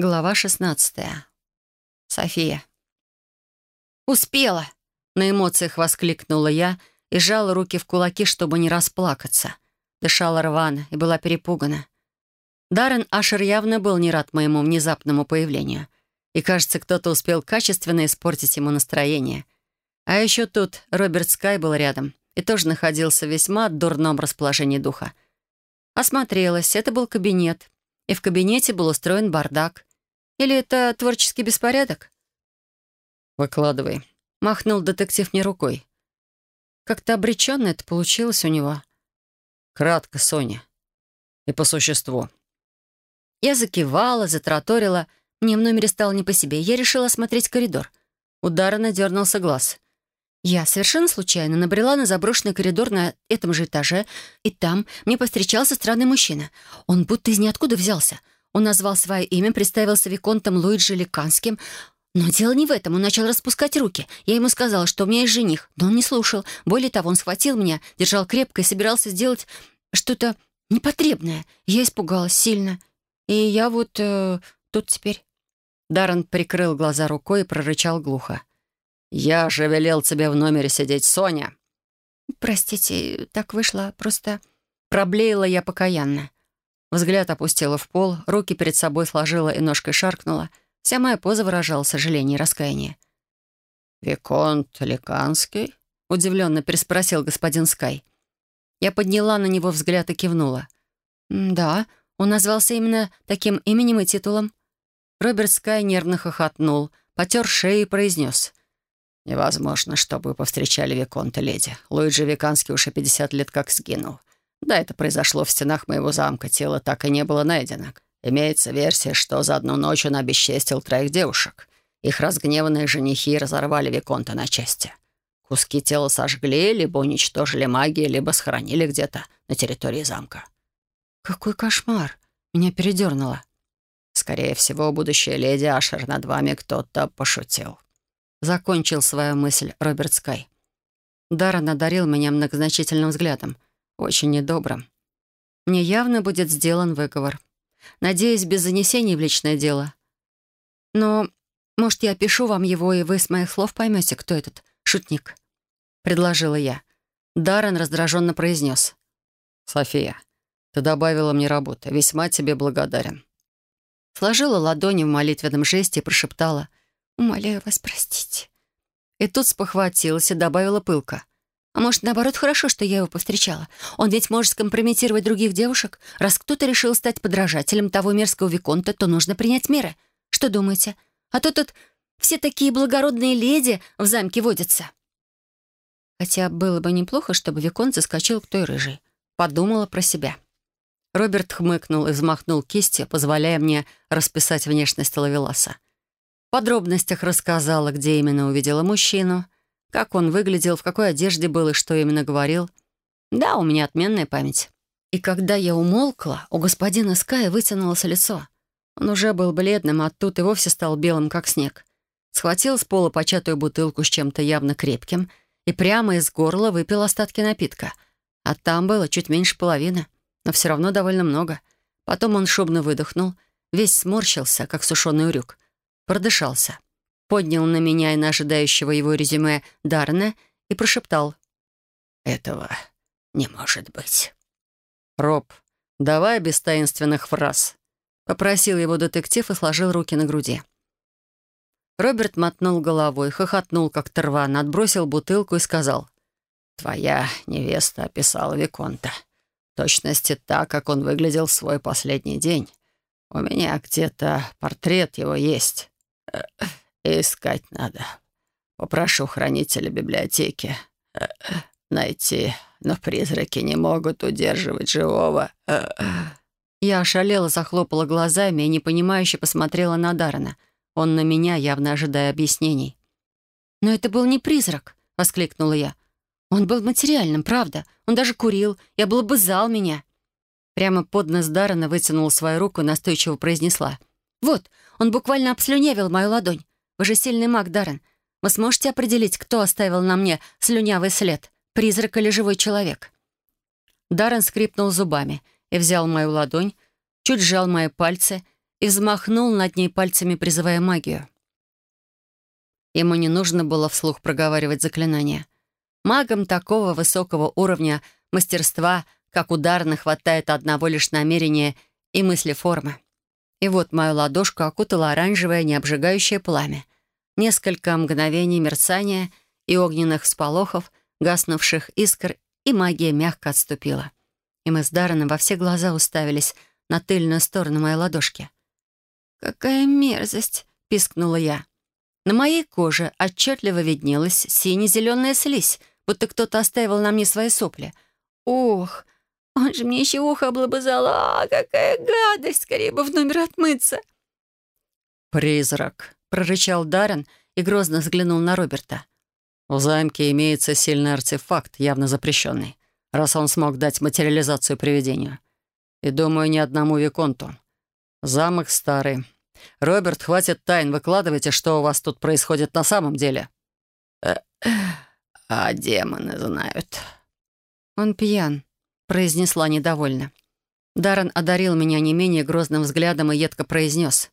Глава 16. София. «Успела!» — на эмоциях воскликнула я и сжала руки в кулаки, чтобы не расплакаться. Дышала рвано и была перепугана. Даррен Ашер явно был не рад моему внезапному появлению. И, кажется, кто-то успел качественно испортить ему настроение. А еще тут Роберт Скай был рядом и тоже находился в весьма дурном расположении духа. Осмотрелась, это был кабинет, и в кабинете был устроен бардак. Или это творческий беспорядок?» «Выкладывай», — махнул детектив мне рукой. Как-то обреченно это получилось у него. «Кратко, Соня. И по существу». Я закивала, затраторила. Мне в номере стало не по себе. Я решила осмотреть коридор. У Даррена дернулся глаз. Я совершенно случайно набрела на заброшенный коридор на этом же этаже, и там мне повстречался странный мужчина. Он будто из ниоткуда взялся — он назвал свое имя, представился Виконтом Луиджи Ликанским. Но дело не в этом. Он начал распускать руки. Я ему сказала, что у меня есть жених, но он не слушал. Более того, он схватил меня, держал крепко и собирался сделать что-то непотребное. Я испугалась сильно. И я вот э, тут теперь. Даррен прикрыл глаза рукой и прорычал глухо. «Я же велел тебе в номере сидеть, Соня!» «Простите, так вышло, просто...» Проблеяла я покаянно. Взгляд опустила в пол, руки перед собой сложила и ножкой шаркнула. Вся моя поза выражала сожаление и раскаяние. «Виконт Ликанский?» — удивленно переспросил господин Скай. Я подняла на него взгляд и кивнула. «Да, он назвался именно таким именем и титулом». Роберт Скай нервно хохотнул, потер шею и произнес. «Невозможно, чтобы вы повстречали Виконта, леди. Луиджи Виканский уже пятьдесят лет как сгинул. Да, это произошло в стенах моего замка. Тело так и не было найдено. Имеется версия, что за одну ночь он обесчестил троих девушек. Их разгневанные женихи разорвали Виконта на части. Куски тела сожгли, либо уничтожили магией, либо схоронили где-то на территории замка. «Какой кошмар!» Меня передернуло. «Скорее всего, будущая леди Ашер над вами кто-то пошутил». Закончил свою мысль Роберт Скай. Дара надарил меня многозначительным взглядом — очень недобро. Мне явно будет сделан выговор. Надеюсь, без занесений в личное дело. Но, может, я опишу вам его, и вы с моих слов поймете, кто этот шутник?» — предложила я. Даррен раздраженно произнес. «София, ты добавила мне работы. Весьма тебе благодарен». Сложила ладони в молитвенном жесте и прошептала. «Умоляю вас простить». И тут спохватилась и добавила пылко. А может, наоборот, хорошо, что я его повстречала. Он ведь может скомпрометировать других девушек. Раз кто-то решил стать подражателем того мерзкого Виконта, то нужно принять меры. Что думаете? А то тут все такие благородные леди в замке водятся. Хотя было бы неплохо, чтобы Виконт заскочил к той рыжей. Подумала про себя. Роберт хмыкнул и взмахнул кистью, позволяя мне расписать внешность Лавеласа. В подробностях рассказала, где именно увидела мужчину — как он выглядел, в какой одежде был и что именно говорил. Да, у меня отменная память. И когда я умолкла, у господина Ская вытянулось лицо. Он уже был бледным, а тут и вовсе стал белым, как снег. Схватил с пола початую бутылку с чем-то явно крепким и прямо из горла выпил остатки напитка. А там было чуть меньше половины, но все равно довольно много. Потом он шумно выдохнул, весь сморщился, как сушеный урюк. Продышался поднял на меня и на ожидающего его резюме Дарна и прошептал. «Этого не может быть». «Роб, давай без таинственных фраз», — попросил его детектив и сложил руки на груди. Роберт мотнул головой, хохотнул, как торван, отбросил бутылку и сказал. «Твоя невеста описала Виконта. В точности так, как он выглядел в свой последний день. У меня где-то портрет его есть. Искать надо. Попрошу хранителя библиотеки э, найти, но призраки не могут удерживать живого. Я ошалела, захлопала глазами и непонимающе посмотрела на Даррена. Он на меня, явно ожидая объяснений. «Но это был не призрак», — воскликнула я. «Он был материальным, правда. Он даже курил. Я бы зал меня». Прямо под нос Даррена вытянула свою руку и настойчиво произнесла. «Вот, он буквально обслюнявил мою ладонь. Вы же сильный маг, Даррен. Вы сможете определить, кто оставил на мне слюнявый след? Призрак или живой человек?» Даррен скрипнул зубами и взял мою ладонь, чуть сжал мои пальцы и взмахнул над ней пальцами, призывая магию. Ему не нужно было вслух проговаривать заклинания. Магам такого высокого уровня мастерства, как ударно, хватает одного лишь намерения и мысли формы. И вот мою ладошку окутало оранжевое необжигающее пламя. Несколько мгновений мерцания и огненных всполохов, гаснувших искр, и магия мягко отступила. И мы с Дарреном во все глаза уставились на тыльную сторону моей ладошки. «Какая мерзость!» — пискнула я. На моей коже отчетливо виднелась сине-зеленая слизь, будто кто-то оставил на мне свои сопли. «Ох, он же мне еще ухо облобызал! А, какая гадость! Скорее бы в номер отмыться!» «Призрак!» — прорычал Даррен и грозно взглянул на Роберта. «В замке имеется сильный артефакт, явно запрещенный, раз он смог дать материализацию привидению. И, думаю, ни одному Виконту. Замок старый. Роберт, хватит тайн, выкладывайте, что у вас тут происходит на самом деле». Э, «А демоны знают». «Он пьян», — произнесла недовольно. Даррен одарил меня не менее грозным взглядом и едко произнес.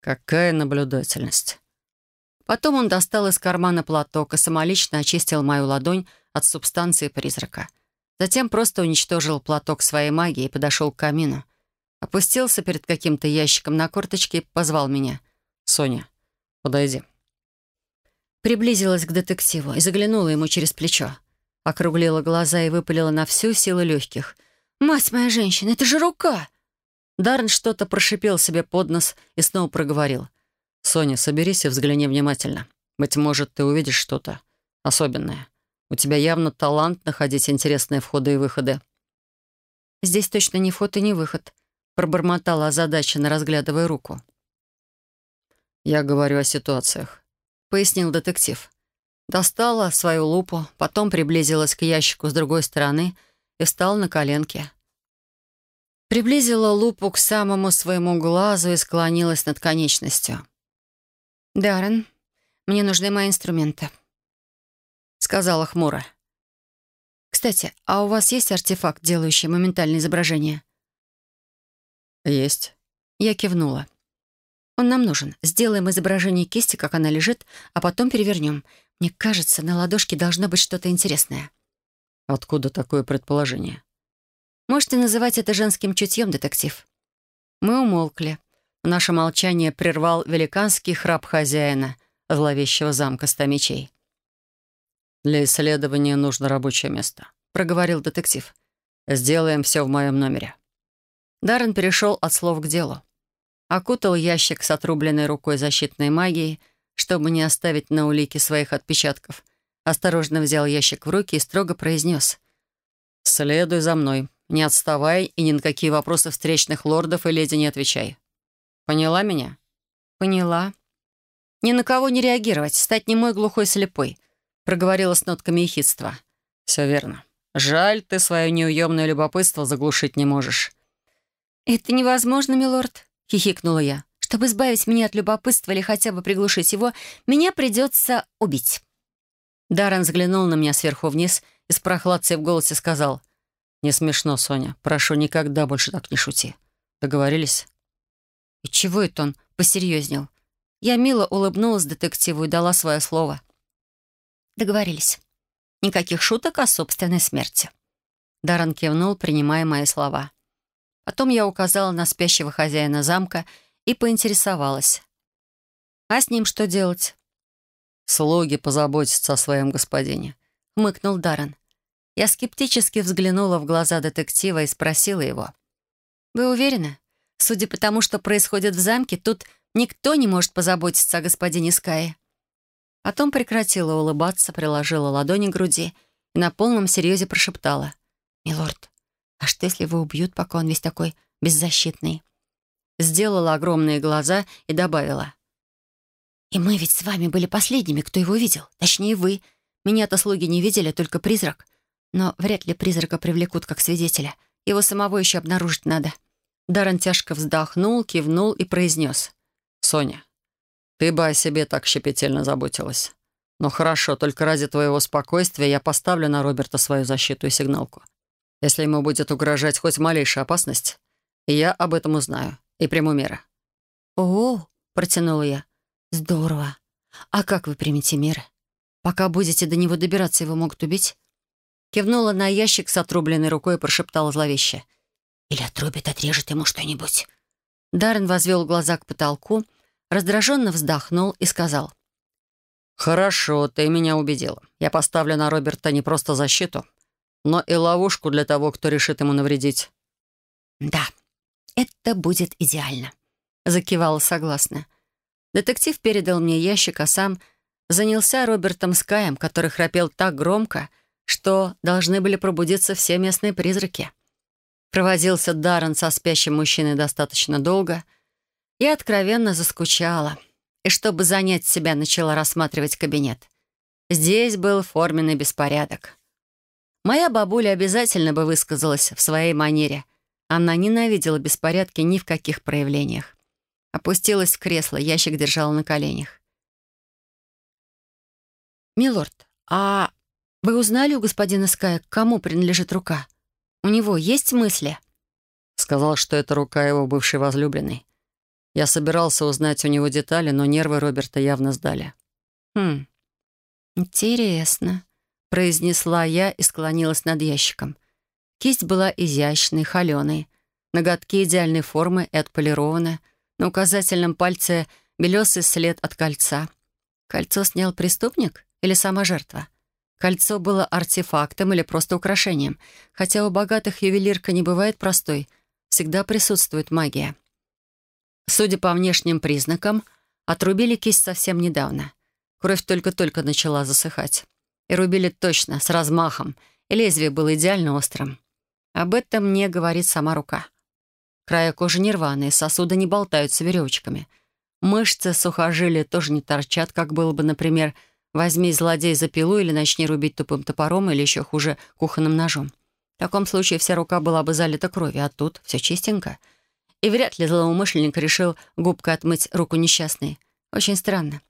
«Какая наблюдательность!» Потом он достал из кармана платок и самолично очистил мою ладонь от субстанции призрака. Затем просто уничтожил платок своей магией и подошел к камину. Опустился перед каким-то ящиком на корточке и позвал меня. «Соня, подойди». Приблизилась к детективу и заглянула ему через плечо. Округлила глаза и выпалила на всю силу легких. «Мать моя женщина, это же рука!» Даррен что-то прошипел себе под нос и снова проговорил. «Соня, соберись и взгляни внимательно. Быть может, ты увидишь что-то особенное. У тебя явно талант находить интересные входы и выходы». «Здесь точно не вход и не выход», — пробормотала озадаченно, разглядывая руку. «Я говорю о ситуациях», — пояснил детектив. Достала свою лупу, потом приблизилась к ящику с другой стороны и встала на коленки. Приблизила лупу к самому своему глазу и склонилась над конечностью. «Даррен, мне нужны мои инструменты», — сказала хмуро. «Кстати, а у вас есть артефакт, делающий моментальное изображение?» «Есть». Я кивнула. «Он нам нужен. Сделаем изображение кисти, как она лежит, а потом перевернем. Мне кажется, на ладошке должно быть что-то интересное». «Откуда такое предположение?» Можете называть это женским чутьем, детектив. Мы умолкли. Наше молчание прервал великанский храп хозяина, зловещего замка ста мечей. «Для исследования нужно рабочее место», — проговорил детектив. «Сделаем все в моем номере». Даррен перешел от слов к делу. Окутал ящик с отрубленной рукой защитной магией, чтобы не оставить на улике своих отпечатков. Осторожно взял ящик в руки и строго произнес. «Следуй за мной. Не отставай и ни на какие вопросы встречных лордов и леди не отвечай. Поняла меня?» «Поняла. Ни на кого не реагировать, стать немой, глухой, слепой», проговорила с нотками ехидства. «Все верно. Жаль, ты свое неуемное любопытство заглушить не можешь». «Это невозможно, милорд», — хихикнула я. «Чтобы избавить меня от любопытства или хотя бы приглушить его, меня придется убить». Даррен взглянул на меня сверху вниз и с прохладцей в голосе сказал. «Не смешно, Соня. Прошу, никогда больше так не шути. Договорились?» И чего это он посерьезнел? Я мило улыбнулась детективу и дала свое слово. Договорились. Никаких шуток о собственной смерти. Даррен кивнул, принимая мои слова. Потом я указала на спящего хозяина замка и поинтересовалась. «А с ним что делать?» «Слуги позаботятся о своем господине», — хмыкнул Даррен. Я скептически взглянула в глаза детектива и спросила его. «Вы уверены? Судя по тому, что происходит в замке, тут никто не может позаботиться о господине Скае». Потом прекратила улыбаться, приложила ладони к груди и на полном серьезе прошептала. «Милорд, а что, если его убьют, пока он весь такой беззащитный?» Сделала огромные глаза и добавила. «И мы ведь с вами были последними, кто его видел. Точнее, вы. Меня-то слуги не видели, только призрак. Но вряд ли призрака привлекут как свидетеля. Его самого еще обнаружить надо». Даррен тяжко вздохнул, кивнул и произнес. «Соня, ты бы о себе так щепетильно заботилась. Но хорошо, только ради твоего спокойствия я поставлю на Роберта свою защиту и сигналку. Если ему будет угрожать хоть малейшая опасность, я об этом узнаю и приму меры. «О!» — протянула я. «Здорово. А как вы примете меры? Пока будете до него добираться, его могут убить?» Кивнула на ящик с отрубленной рукой и прошептала зловеще. «Или отрубит, отрежет ему что-нибудь». Даррен возвел глаза к потолку, раздраженно вздохнул и сказал. «Хорошо, ты меня убедила. Я поставлю на Роберта не просто защиту, но и ловушку для того, кто решит ему навредить». «Да, это будет идеально», — закивала согласно. Детектив передал мне ящик, а сам занялся Робертом Скаем, который храпел так громко, что должны были пробудиться все местные призраки. Провозился Даррен со спящим мужчиной достаточно долго и откровенно заскучала. И чтобы занять себя, начала рассматривать кабинет. Здесь был форменный беспорядок. Моя бабуля обязательно бы высказалась в своей манере. Она ненавидела беспорядки ни в каких проявлениях. Опустилась в кресло, ящик держала на коленях. «Милорд, а вы узнали у господина Ская, кому принадлежит рука? У него есть мысли?» Сказал, что это рука его бывшей возлюбленной. Я собирался узнать у него детали, но нервы Роберта явно сдали. «Хм, интересно», — произнесла я и склонилась над ящиком. Кисть была изящной, холеной, ноготки идеальной формы и отполированы. На указательном пальце белесый след от кольца. Кольцо снял преступник или сама жертва? Кольцо было артефактом или просто украшением, хотя у богатых ювелирка не бывает простой, всегда присутствует магия. Судя по внешним признакам, отрубили кисть совсем недавно. Кровь только-только начала засыхать. И рубили точно, с размахом, и лезвие было идеально острым. Об этом мне говорит сама рука. Края кожи не рваные, сосуды не болтаются веревочками. Мышцы сухожилия тоже не торчат, как было бы, например, Возьми злодей за пилу или начни рубить тупым топором или еще хуже кухонным ножом. В таком случае вся рука была бы залита кровью, а тут все чистенько. И вряд ли злоумышленник решил губкой отмыть руку несчастной. Очень странно.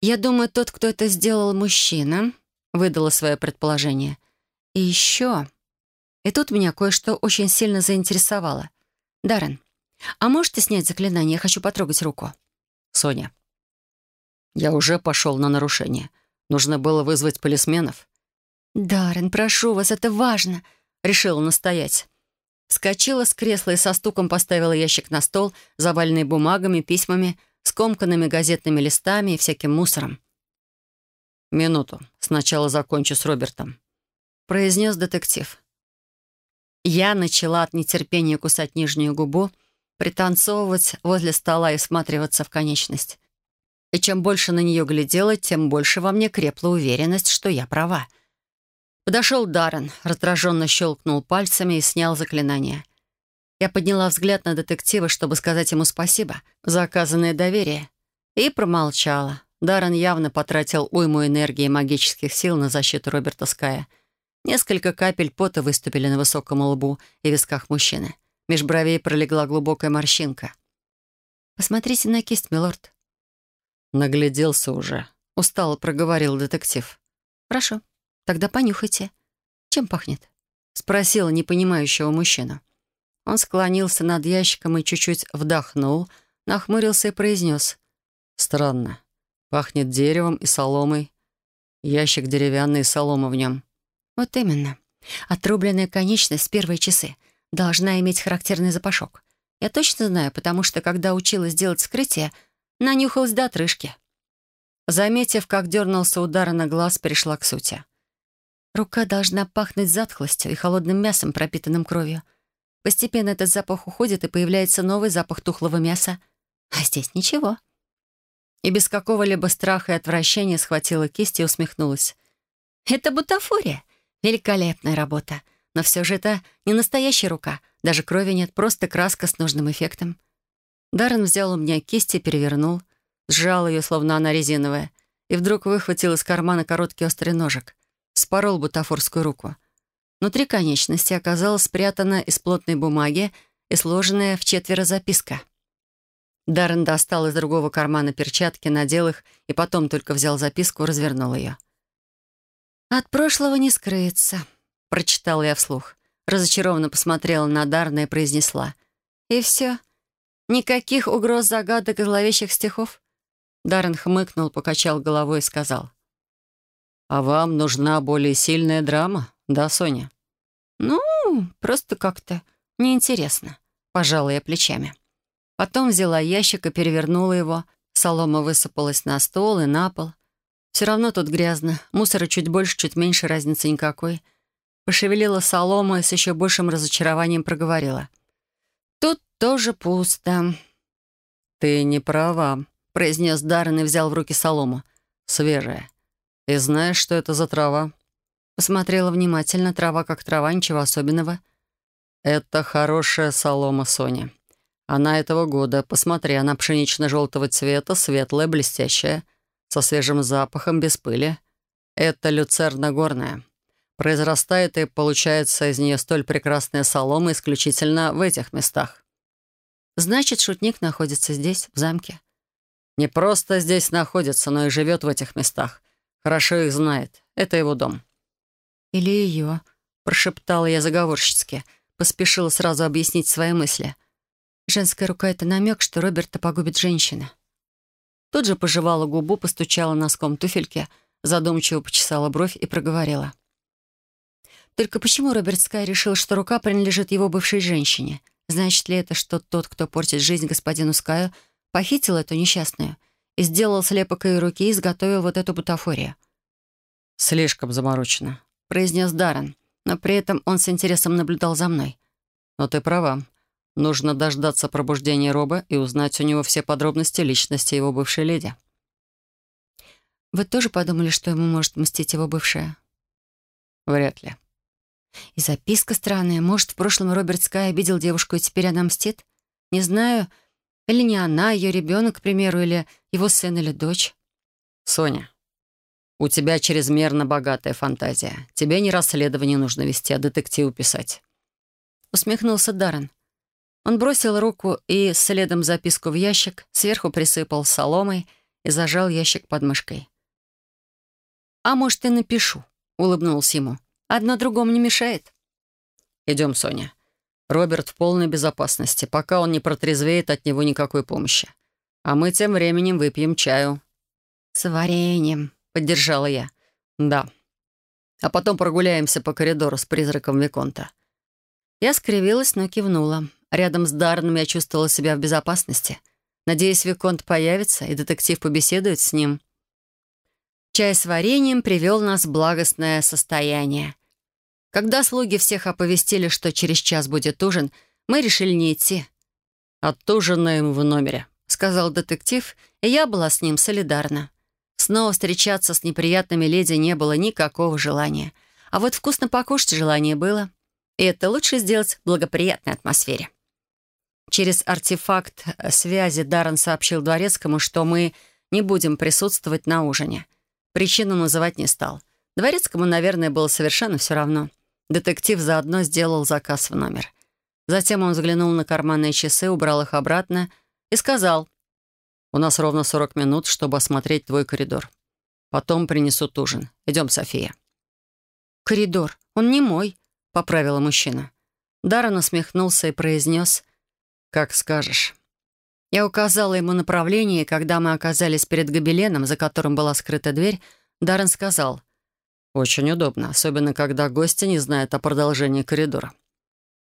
«Я думаю, тот, кто это сделал, мужчина», — выдала свое предположение. «И еще...» И тут меня кое-что очень сильно заинтересовало. «Даррен, а можете снять заклинание? Я хочу потрогать руку». «Соня, я уже пошел на нарушение. Нужно было вызвать полисменов. «Даррен, прошу вас, это важно!» — решила настоять. Скочила с кресла и со стуком поставила ящик на стол, заваленный бумагами, письмами, скомканными газетными листами и всяким мусором. «Минуту. Сначала закончу с Робертом», — произнес детектив. Я начала от нетерпения кусать нижнюю губу, пританцовывать возле стола и всматриваться в конечность. И чем больше на нее глядела, тем больше во мне крепла уверенность, что я права. Подошел Даррен, раздраженно щелкнул пальцами и снял заклинание. Я подняла взгляд на детектива, чтобы сказать ему спасибо за оказанное доверие, и промолчала. Даррен явно потратил уйму энергии и магических сил на защиту Роберта Ская. Несколько капель пота выступили на высоком лбу и висках мужчины. Меж бровей пролегла глубокая морщинка. «Посмотрите на кисть, милорд», «Нагляделся уже», — устало проговорил детектив. «Хорошо, тогда понюхайте. Чем пахнет?» — спросила непонимающего мужчину. Он склонился над ящиком и чуть-чуть вдохнул, нахмурился и произнес. «Странно. Пахнет деревом и соломой. Ящик деревянный и солома в нем». «Вот именно. Отрубленная конечность в первые часы должна иметь характерный запашок. Я точно знаю, потому что, когда училась делать вскрытие, Нанюхалась до отрыжки. Заметив, как дернулся удар на глаз, перешла к сути. Рука должна пахнуть затхлостью и холодным мясом, пропитанным кровью. Постепенно этот запах уходит, и появляется новый запах тухлого мяса. А здесь ничего. И без какого-либо страха и отвращения схватила кисть и усмехнулась. «Это бутафория. Великолепная работа. Но все же это не настоящая рука. Даже крови нет, просто краска с нужным эффектом. Даррен взял у меня кисть и перевернул, сжал ее, словно она резиновая, и вдруг выхватил из кармана короткий острый ножик, спорол бутафорскую руку. Внутри конечности оказалась спрятана из плотной бумаги и сложенная в четверо записка. Даррен достал из другого кармана перчатки, надел их и потом только взял записку, развернул ее. «От прошлого не скрыться», — прочитала я вслух. Разочарованно посмотрела на Дарна и произнесла. «И все. Никаких угроз, загадок и зловещих стихов?» Даррен хмыкнул, покачал головой и сказал. «А вам нужна более сильная драма, да, Соня?» «Ну, просто как-то неинтересно», — пожала я плечами. Потом взяла ящик и перевернула его. Солома высыпалась на стол и на пол. Все равно тут грязно. Мусора чуть больше, чуть меньше, разницы никакой. Пошевелила солома и с еще большим разочарованием проговорила. «Тут тоже пусто». «Ты не права», — произнес Даррен и взял в руки солому. «Свежая. И знаешь, что это за трава?» Посмотрела внимательно. Трава как трава, ничего особенного. «Это хорошая солома, Соня. Она этого года. Посмотри, она пшенично-желтого цвета, светлая, блестящая, со свежим запахом, без пыли. Это люцерна горная. Произрастает и получается из нее столь прекрасная солома исключительно в этих местах. Значит, шутник находится здесь, в замке. Не просто здесь находится, но и живет в этих местах. Хорошо их знает. Это его дом. Или ее, прошептала я заговорщицки. Поспешила сразу объяснить свои мысли — Женская рука — это намек, что Роберта погубит женщина. Тут же пожевала губу, постучала носком туфельки, задумчиво почесала бровь и проговорила. Только почему Роберт Скай решил, что рука принадлежит его бывшей женщине? Значит ли это, что тот, кто портит жизнь господину Скаю, похитил эту несчастную и сделал слепок ее руки и изготовил вот эту бутафорию? «Слишком заморочено», — произнес Даррен, но при этом он с интересом наблюдал за мной. «Но ты права. Нужно дождаться пробуждения Роба и узнать у него все подробности личности его бывшей леди. Вы тоже подумали, что ему может мстить его бывшая? Вряд ли. И записка странная. Может, в прошлом Роберт Скай обидел девушку, и теперь она мстит? Не знаю, или не она, ее ребенок, к примеру, или его сын или дочь. Соня, у тебя чрезмерно богатая фантазия. Тебе не расследование нужно вести, а детективу писать. Усмехнулся Даррен. Он бросил руку и следом записку в ящик, сверху присыпал соломой и зажал ящик под мышкой. «А может, и напишу», — улыбнулся ему. «Одно другому не мешает». «Идем, Соня. Роберт в полной безопасности. Пока он не протрезвеет, от него никакой помощи. А мы тем временем выпьем чаю». «С вареньем», — поддержала я. «Да. А потом прогуляемся по коридору с призраком Виконта». Я скривилась, но кивнула. Рядом с Дарреном я чувствовала себя в безопасности. Надеюсь, Виконт появится, и детектив побеседует с ним. Чай с вареньем привел нас в благостное состояние. Когда слуги всех оповестили, что через час будет ужин, мы решили не идти. «Отужинаем в номере», — сказал детектив, и я была с ним солидарна. Снова встречаться с неприятными леди не было никакого желания. А вот вкусно покушать желание было. И это лучше сделать в благоприятной атмосфере. Через артефакт связи Даррен сообщил Дворецкому, что мы не будем присутствовать на ужине. Причину называть не стал. Дворецкому, наверное, было совершенно все равно. Детектив заодно сделал заказ в номер. Затем он взглянул на карманные часы, убрал их обратно и сказал, «У нас ровно 40 минут, чтобы осмотреть твой коридор. Потом принесут ужин. Идем, София». «Коридор? Он не мой», — поправила мужчина. Даррен усмехнулся и произнес, «Как скажешь». Я указала ему направление, и когда мы оказались перед гобеленом, за которым была скрыта дверь, Даррен сказал, «Очень удобно, особенно когда гости не знают о продолжении коридора».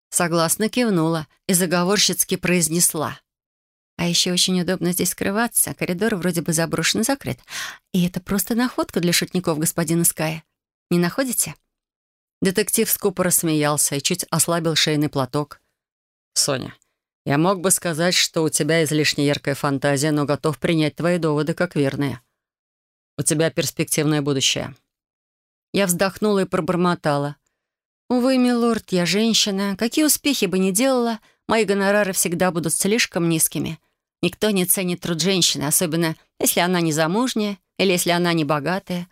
Согласно кивнула и заговорщицки произнесла. «А еще очень удобно здесь скрываться. Коридор вроде бы заброшен и закрыт. И это просто находка для шутников господина Ская. Не находите?» Детектив скупо рассмеялся и чуть ослабил шейный платок. «Соня, я мог бы сказать, что у тебя излишне яркая фантазия, но готов принять твои доводы как верные. У тебя перспективное будущее». Я вздохнула и пробормотала. «Увы, милорд, я женщина. Какие успехи бы ни делала, мои гонорары всегда будут слишком низкими. Никто не ценит труд женщины, особенно если она не замужняя или если она не богатая.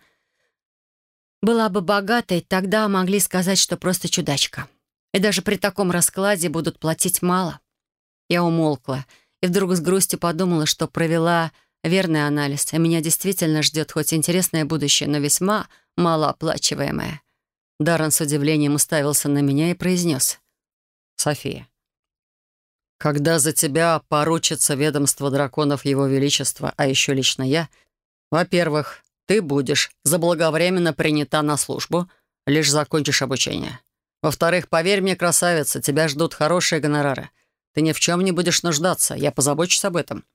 Была бы богатой, тогда могли сказать, что просто чудачка. И даже при таком раскладе будут платить мало. Я умолкла и вдруг с грустью подумала, что провела верный анализ, и меня действительно ждет хоть интересное будущее, но весьма малооплачиваемое. Даррен с удивлением уставился на меня и произнес. «София, Когда за тебя поручится ведомство драконов Его Величества, а еще лично я, во-первых, ты будешь заблаговременно принята на службу, лишь закончишь обучение. Во-вторых, поверь мне, красавица, тебя ждут хорошие гонорары. Ты ни в чем не будешь нуждаться, я позабочусь об этом».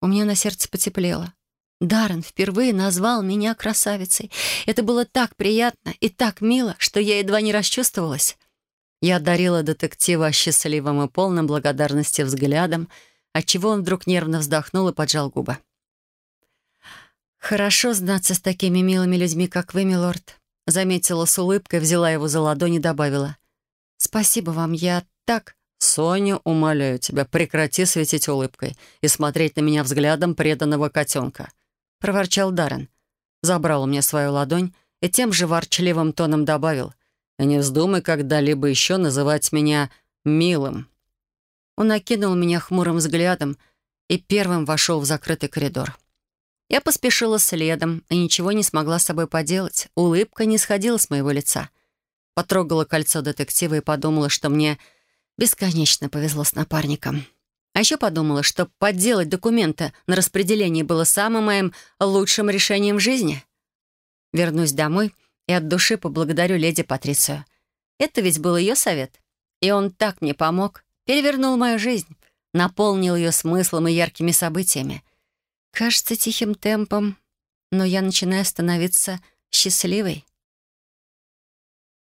У меня на сердце потеплело. Даррен впервые назвал меня красавицей. Это было так приятно и так мило, что я едва не расчувствовалась. Я одарила детектива счастливым и полным благодарности взглядом, отчего он вдруг нервно вздохнул и поджал губы. «Хорошо знаться с такими милыми людьми, как вы, милорд», заметила с улыбкой, взяла его за ладонь и добавила. «Спасибо вам, я так...» «Соня, умоляю тебя, прекрати светить улыбкой и смотреть на меня взглядом преданного котенка», — проворчал Даррен. Забрал у меня свою ладонь и тем же ворчливым тоном добавил. «И не вздумай когда-либо еще называть меня милым». Он окинул меня хмурым взглядом и первым вошел в закрытый коридор. Я поспешила следом и ничего не смогла с собой поделать. Улыбка не сходила с моего лица. Потрогала кольцо детектива и подумала, что мне бесконечно повезло с напарником. А еще подумала, что подделать документы на распределение было самым моим лучшим решением в жизни. Вернусь домой и от души поблагодарю леди Патрицию. Это ведь был ее совет. И он так мне помог, перевернул мою жизнь, наполнил ее смыслом и яркими событиями — Кажется, тихим темпом, но я начинаю становиться счастливой.